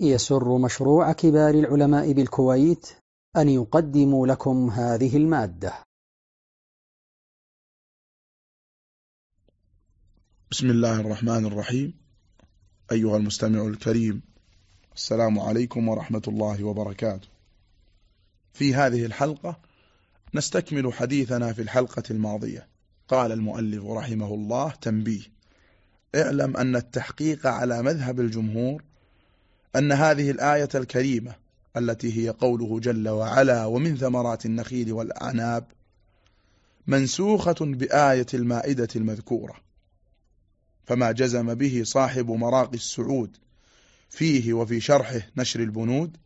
يسر مشروع كبار العلماء بالكويت أن يقدم لكم هذه المادة. بسم الله الرحمن الرحيم. أيها المستمع الكريم السلام عليكم ورحمة الله وبركاته. في هذه الحلقة نستكمل حديثنا في الحلقة الماضية. قال المؤلف رحمه الله تنبيه اعلم أن التحقيق على مذهب الجمهور أن هذه الآية الكريمة التي هي قوله جل وعلا ومن ثمرات النخيل والأعناب منسوخة بآية المائدة المذكورة فما جزم به صاحب مراقي السعود فيه وفي شرحه نشر البنود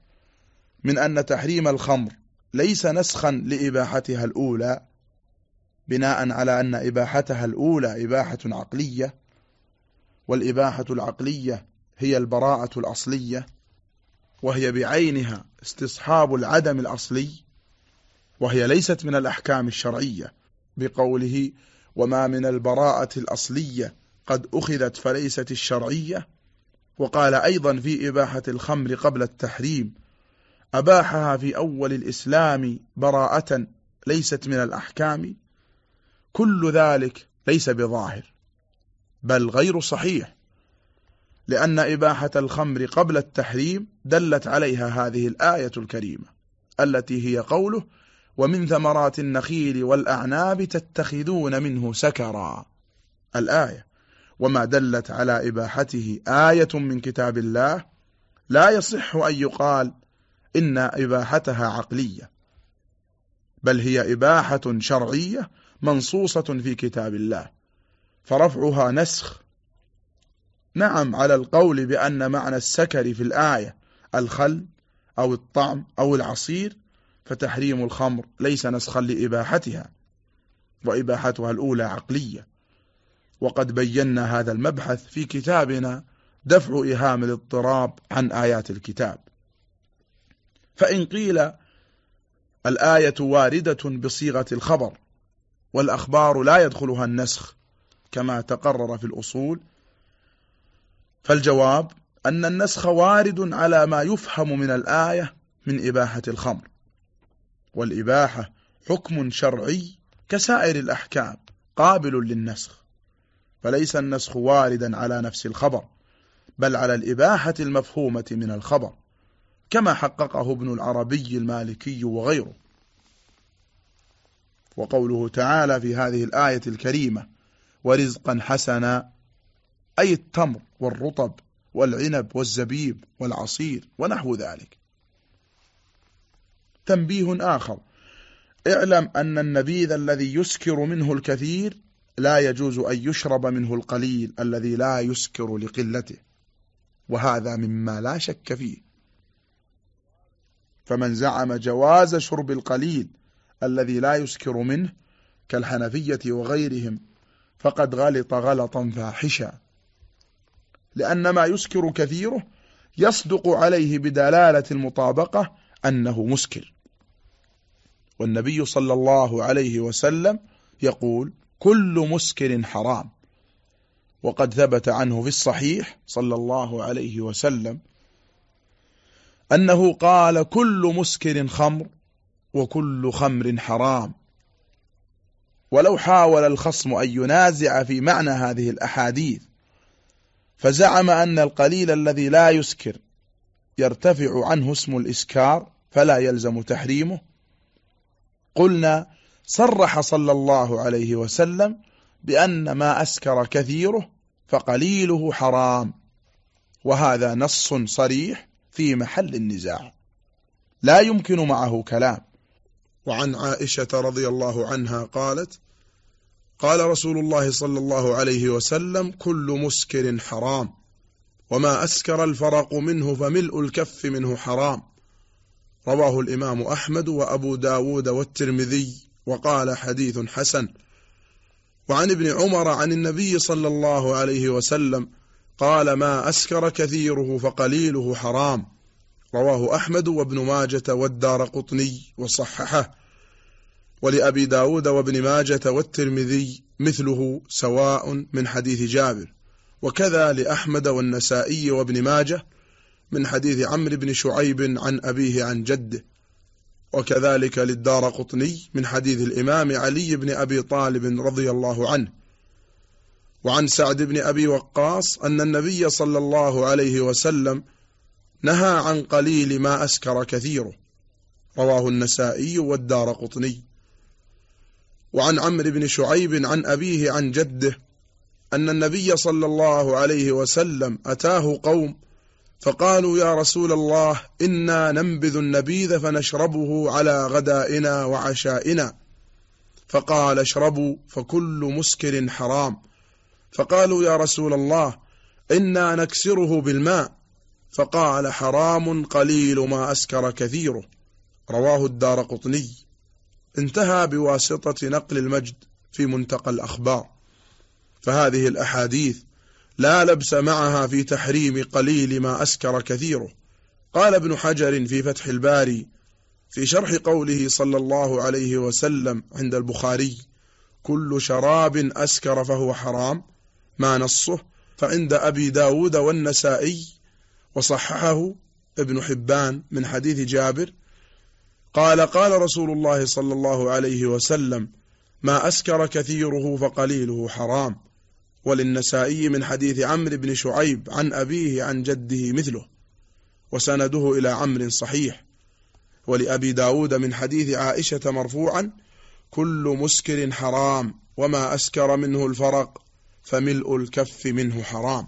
من أن تحريم الخمر ليس نسخا لإباحتها الأولى بناء على أن إباحتها الأولى إباحة عقلية والإباحة العقلية هي البراءة الأصلية وهي بعينها استصحاب العدم الأصلي وهي ليست من الأحكام الشرعية بقوله وما من البراءة الأصلية قد أخذت فليست الشرعية وقال أيضا في إباحة الخمر قبل التحريم أباحها في أول الإسلام براءة ليست من الأحكام كل ذلك ليس بظاهر بل غير صحيح. لأن إباحة الخمر قبل التحريم دلت عليها هذه الآية الكريمة التي هي قوله ومن ثمرات النخيل والأعناب تتخذون منه سكرا الآية وما دلت على إباحته آية من كتاب الله لا يصح أن يقال إن إباحتها عقلية بل هي إباحة شرعية منصوصة في كتاب الله فرفعها نسخ نعم على القول بأن معنى السكر في الآية الخل أو الطعم أو العصير فتحريم الخمر ليس نسخا لإباحتها وإباحتها الأولى عقلية. وقد بينا هذا المبحث في كتابنا دفع إهام الاضطراب عن آيات الكتاب. فإن قيل الآية واردة بصيغة الخبر والأخبار لا يدخلها النسخ كما تقرر في الأصول فالجواب أن النسخ وارد على ما يفهم من الآية من إباحة الخمر والإباحة حكم شرعي كسائر الأحكام قابل للنسخ فليس النسخ واردا على نفس الخبر بل على الإباحة المفهومة من الخبر كما حققه ابن العربي المالكي وغيره. وقوله تعالى في هذه الآية الكريمة ورزقا حسنا أي التمر والرطب والعنب والزبيب والعصير ونحو ذلك. تنبيه آخر. اعلم أن النبيذ الذي يسكر منه الكثير لا يجوز أن يشرب منه القليل الذي لا يسكر لقلته وهذا مما لا شك فيه. فمن زعم جواز شرب القليل الذي لا يسكر منه كالحنفية وغيرهم فقد غلط غلطا فاحشا. لأن ما يسكر كثيره يصدق عليه بدلالة المطابقة أنه مسكر. والنبي صلى الله عليه وسلم يقول كل مسكر حرام. وقد ثبت عنه في الصحيح صلى الله عليه وسلم أنه قال كل مسكر خمر وكل خمر حرام. ولو حاول الخصم أن ينازع في معنى هذه الأحاديث فزعم أن القليل الذي لا يسكر يرتفع عنه اسم الإسكار فلا يلزم تحريمه. قلنا صرح صلى الله عليه وسلم بأن ما أسكر كثيره فقليله حرام وهذا نص صريح في محل النزاع. لا يمكن معه كلام. وعن عائشة رضي الله عنها قالت قال رسول الله صلى الله عليه وسلم كل مسكر حرام وما أسكر الفرق منه فملء الكف منه حرام. رواه الإمام أحمد وأبو داود والترمذي وقال حديث حسن. وعن ابن عمر عن النبي صلى الله عليه وسلم قال ما أسكر كثيره فقليله حرام رواه أحمد وابن ماجة والدار قطني وصححه. ولأبي داود وابن ماجة والترمذي مثله سواء من حديث جابر. وكذا لأحمد والنسائي وابن ماجة من حديث عمرو بن شعيب عن أبيه عن جده. وكذلك للدار قطني من حديث الإمام علي بن أبي طالب رضي الله عنه. وعن سعد بن أبي وقاص أن النبي صلى الله عليه وسلم نهى عن قليل ما أسكر كثيره. رواه النسائي والدار قطني. وعن عمرو بن شعيب عن أبيه عن جده أن النبي صلى الله عليه وسلم أتاه قوم فقالوا يا رسول الله إنا ننبذ النبيذ فنشربه على غدائنا وعشائنا فقال اشربوا فكل مسكر حرام فقالوا يا رسول الله إنا نكسره بالماء فقال حرام قليل ما أسكر كثيره رواه الدار قطني انتهى بواسطة نقل المجد في منتقى الأخبار. فهذه الأحاديث لا لبس معها في تحريم قليل ما أسكر كثيره. قال ابن حجر في فتح الباري في شرح قوله صلى الله عليه وسلم عند البخاري كل شراب أسكر فهو حرام ما نصه فعند أبي داود والنسائي وصححه ابن حبان من حديث جابر قال قال رسول الله صلى الله عليه وسلم ما أسكر كثيره فقليله حرام. وللنسائي من حديث عمرو بن شعيب عن أبيه عن جده مثله وسنده إلى عمرو صحيح. ولأبي داود من حديث عائشة مرفوعا كل مسكر حرام وما أسكر منه الفرق فملء الكف منه حرام.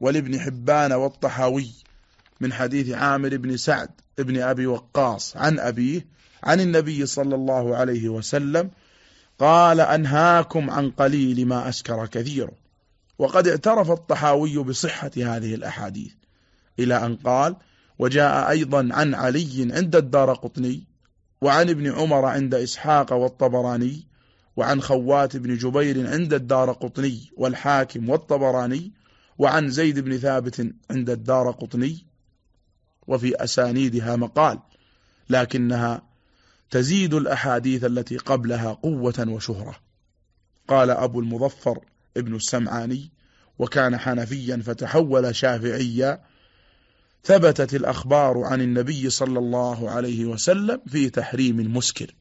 ولابن حبان والطحاوي. من حديث عامر بن سعد ابن أبي وقاص عن أبيه عن النبي صلى الله عليه وسلم قال أنهاكم عن قليل ما أسكر كثيره وقد اعترف الطحاوي بصحة هذه الأحاديث إلى أن قال وجاء أيضا عن علي عند الدار قطني وعن ابن عمر عند إسحاق والطبراني وعن خوات بن جبير عند الدار قطني والحاكم والطبراني وعن زيد بن ثابت عند الدار قطني وفي أسانيدها مقال لكنها تزيد الأحاديث التي قبلها قوة وشهرة. قال أبو المظفر ابن السمعاني وكان حنفيا فتحول شافعيا ثبتت الأخبار عن النبي صلى الله عليه وسلم في تحريم المسكر.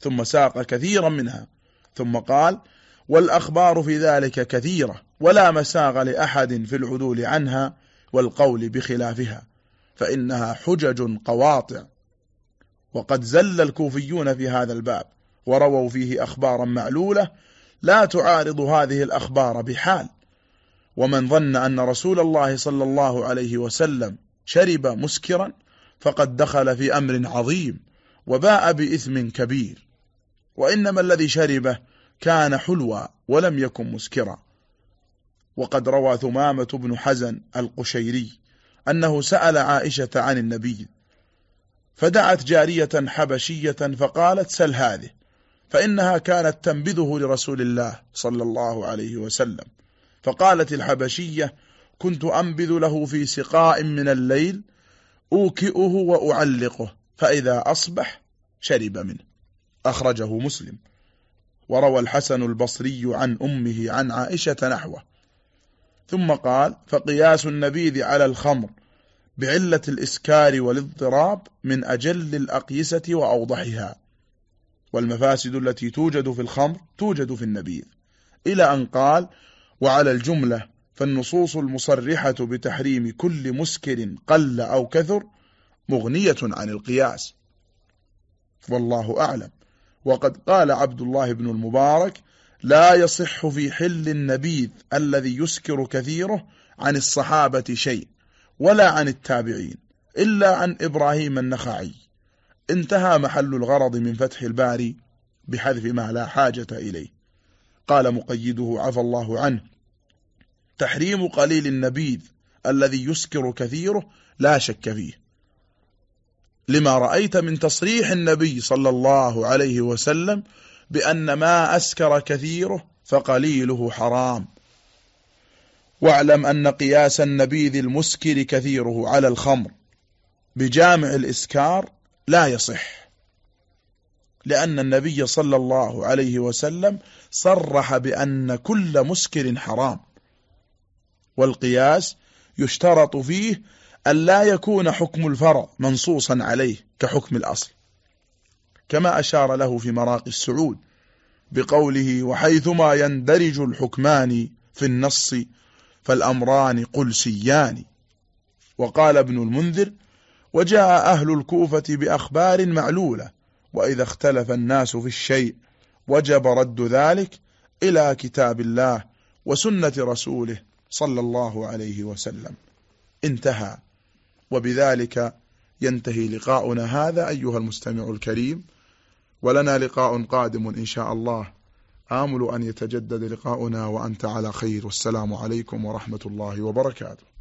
ثم ساق كثيرا منها ثم قال والأخبار في ذلك كثيرة ولا مساغ لأحد في العدول عنها والقول بخلافها. فإنها حجج قواطع. وقد زل الكوفيون في هذا الباب ورووا فيه أخبارا معلولة لا تعارض هذه الأخبار بحال. ومن ظن أن رسول الله صلى الله عليه وسلم شرب مسكرا فقد دخل في أمر عظيم وباء بإثم كبير. وإنما الذي شربه كان حلوا ولم يكن مسكرا. وقد روى ثمامة بن حزن القشيري. أنه سأل عائشة عن النبي فدعت جارية حبشية فقالت سل هذه فإنها كانت تنبذه لرسول الله صلى الله عليه وسلم فقالت الحبشية كنت أنبذ له في سقاء من الليل أوكئه وأعلقه فإذا أصبح شرب منه. أخرجه مسلم. وروى الحسن البصري عن أمه عن عائشة نحوه. ثم قال فقياس النبيذ على الخمر بعلة الإسكار والاضطراب من أجل الأقيسة وأوضحها والمفاسد التي توجد في الخمر توجد في النبيذ. إلى أن قال وعلى الجملة فالنصوص المصرحة بتحريم كل مسكر قل أو كثر مغنية عن القياس. والله أعلم. وقد قال عبد الله بن المبارك لا يصح في حل النبيذ الذي يسكر كثيره عن الصحابة شيء ولا عن التابعين إلا عن إبراهيم النخعي. انتهى محل الغرض من فتح الباري بحذف ما لا حاجة إليه. قال مقيده عفى الله عنه تحريم قليل النبيذ الذي يسكر كثيره لا شك فيه. لما رأيت من تصريح النبي صلى الله عليه وسلم بأن ما أسكر كثيره فقليله حرام. واعلم أن قياس النبيذ المسكر كثيره على الخمر. بجامع الإسكار لا يصح لأن النبي صلى الله عليه وسلم صرح بأن كل مسكر حرام. والقياس يشترط فيه أن لا يكون حكم الفرع منصوصا عليه كحكم الأصل. كما أشار له في مراقي السعود بقوله وحيثما يندرج الحكمان في النص فالأمران قلسيان. وقال ابن المنذر وجاء أهل الكوفة بأخبار معلولة وإذا اختلف الناس في الشيء وجب رد ذلك إلى كتاب الله وسنة رسوله صلى الله عليه وسلم. انتهى. وبذلك ينتهي لقاؤنا هذا أيها المستمع الكريم. ولنا لقاء قادم إن شاء الله. آمل أن يتجدد لقاؤنا وأنت على خير. والسلام عليكم ورحمة الله وبركاته.